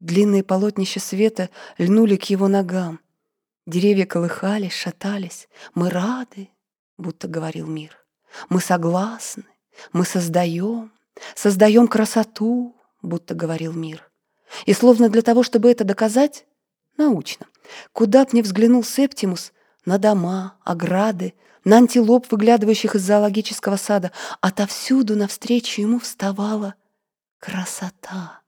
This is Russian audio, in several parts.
Длинные полотнища света льнули к его ногам. Деревья колыхались, шатались. «Мы рады», — будто говорил мир. «Мы согласны, мы создаем, создаем красоту», — будто говорил мир. И словно для того, чтобы это доказать, научно, куда б ни взглянул Септимус, на дома, ограды, на антилоп, выглядывающих из зоологического сада, отовсюду навстречу ему вставала красота.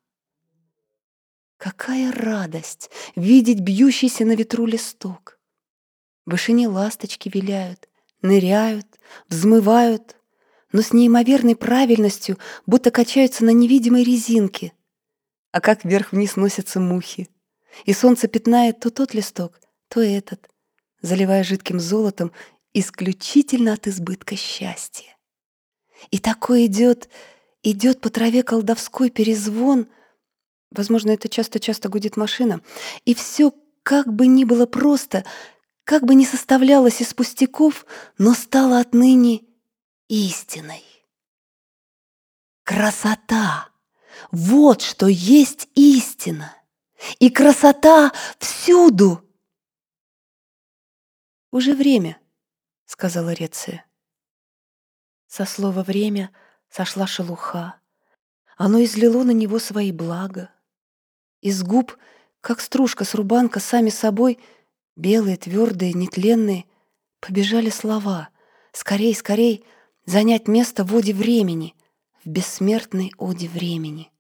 Какая радость видеть бьющийся на ветру листок. В вышине ласточки виляют, ныряют, взмывают, но с неимоверной правильностью, будто качаются на невидимой резинке. А как вверх-вниз носятся мухи. И солнце пятнает то тот листок, то этот, заливая жидким золотом исключительно от избытка счастья. И такой идет, идет по траве колдовской перезвон — Возможно, это часто-часто гудит машина. И все как бы ни было просто, как бы ни составлялось из пустяков, но стало отныне истиной. Красота! Вот что есть истина! И красота всюду! «Уже время», — сказала Реция. Со слова «время» сошла шелуха. Оно излило на него свои блага. Из губ, как стружка с рубанка, сами собой, белые, твердые, нетленные, побежали слова. Скорей, скорей, занять место в оде времени, в бессмертной оде времени.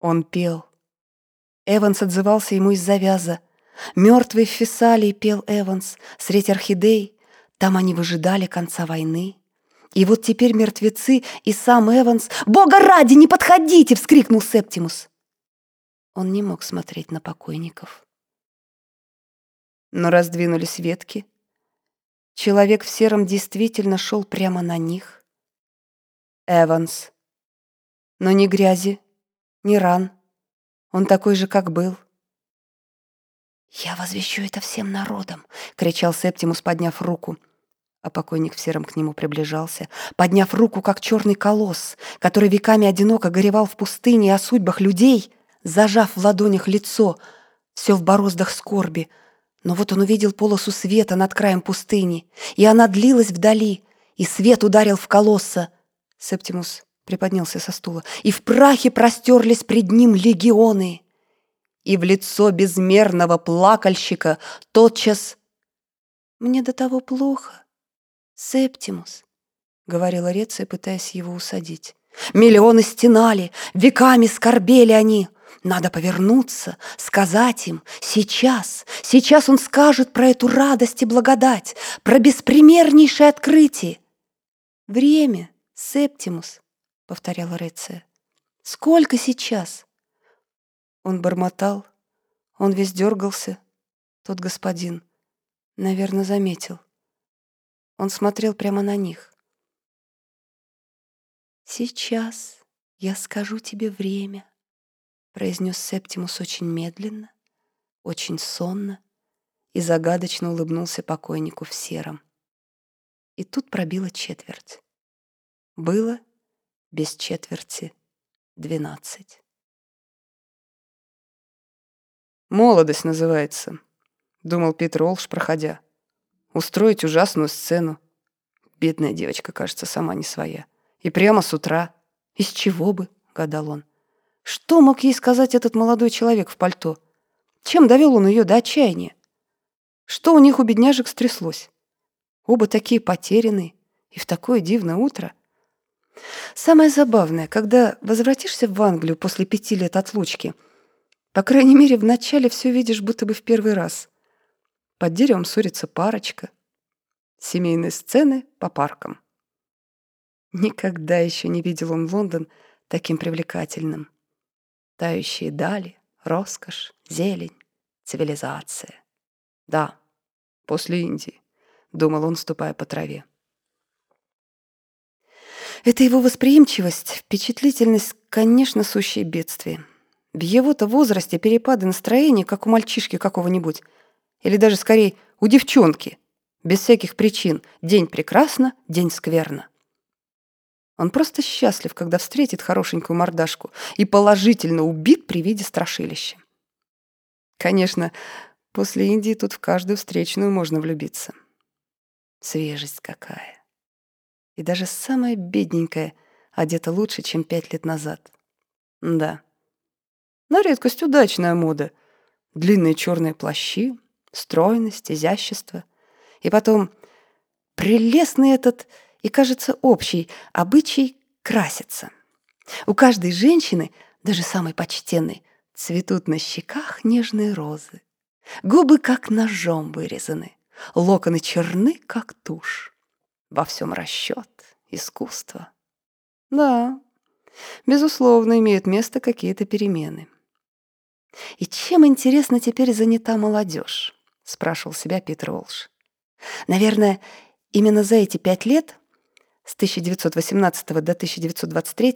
Он пел. Эванс отзывался ему из завяза. Мертвый в Фессалии пел Эванс, средь орхидей. Там они выжидали конца войны. И вот теперь мертвецы и сам Эванс... «Бога ради, не подходите!» — вскрикнул Септимус. Он не мог смотреть на покойников. Но раздвинулись ветки. Человек в сером действительно шел прямо на них. Эванс. Но ни грязи, ни ран. Он такой же, как был. «Я возвещу это всем народам!» — кричал Септимус, подняв руку. А покойник в сером к нему приближался, подняв руку, как черный колосс, который веками одиноко горевал в пустыне о судьбах людей — зажав в ладонях лицо, все в бороздах скорби. Но вот он увидел полосу света над краем пустыни, и она длилась вдали, и свет ударил в колосса. Септимус приподнялся со стула, и в прахе простерлись пред ним легионы. И в лицо безмерного плакальщика тотчас «Мне до того плохо, Септимус», — говорила Реция, пытаясь его усадить. Миллионы стенали, веками скорбели они, надо повернуться, сказать им «Сейчас, сейчас он скажет про эту радость и благодать, про беспримернейшее открытие». «Время, Септимус», — повторяла Реция. «Сколько сейчас?» Он бормотал, он весь дергался, тот господин, наверное, заметил. Он смотрел прямо на них. «Сейчас я скажу тебе время», произнес Септимус очень медленно, очень сонно и загадочно улыбнулся покойнику в сером. И тут пробило четверть. Было без четверти двенадцать. «Молодость называется», — думал Питер Олш, проходя. «Устроить ужасную сцену. Бедная девочка, кажется, сама не своя. И прямо с утра. Из чего бы?» — гадал он. Что мог ей сказать этот молодой человек в пальто? Чем довел он ее до отчаяния? Что у них у бедняжек стряслось? Оба такие потерянные и в такое дивное утро. Самое забавное, когда возвратишься в Англию после пяти лет отлучки, по крайней мере, вначале все видишь будто бы в первый раз. Под деревом ссорится парочка. Семейные сцены по паркам. Никогда еще не видел он Лондон таким привлекательным. Тающие дали, роскошь, зелень, цивилизация. Да, после Индии, думал он, ступая по траве. Это его восприимчивость, впечатлительность, конечно, сущее бедствие. В его-то возрасте перепады настроения, как у мальчишки какого-нибудь, или даже скорее у девчонки, без всяких причин. День прекрасно, день скверно. Он просто счастлив, когда встретит хорошенькую мордашку и положительно убит при виде страшилища. Конечно, после Индии тут в каждую встречную можно влюбиться. Свежесть какая. И даже самая бедненькая одета лучше, чем пять лет назад. Да. На редкость удачная мода. Длинные черные плащи, стройность, изящество. И потом прелестный этот и, кажется, общий обычай краситься. У каждой женщины, даже самой почтенной, цветут на щеках нежные розы. Губы как ножом вырезаны, локоны черны, как тушь. Во всем расчет, искусство. Да, безусловно, имеют место какие-то перемены. «И чем, интересно, теперь занята молодежь?» — спрашивал себя Питер Волш. «Наверное, именно за эти пять лет с 1918 до 1923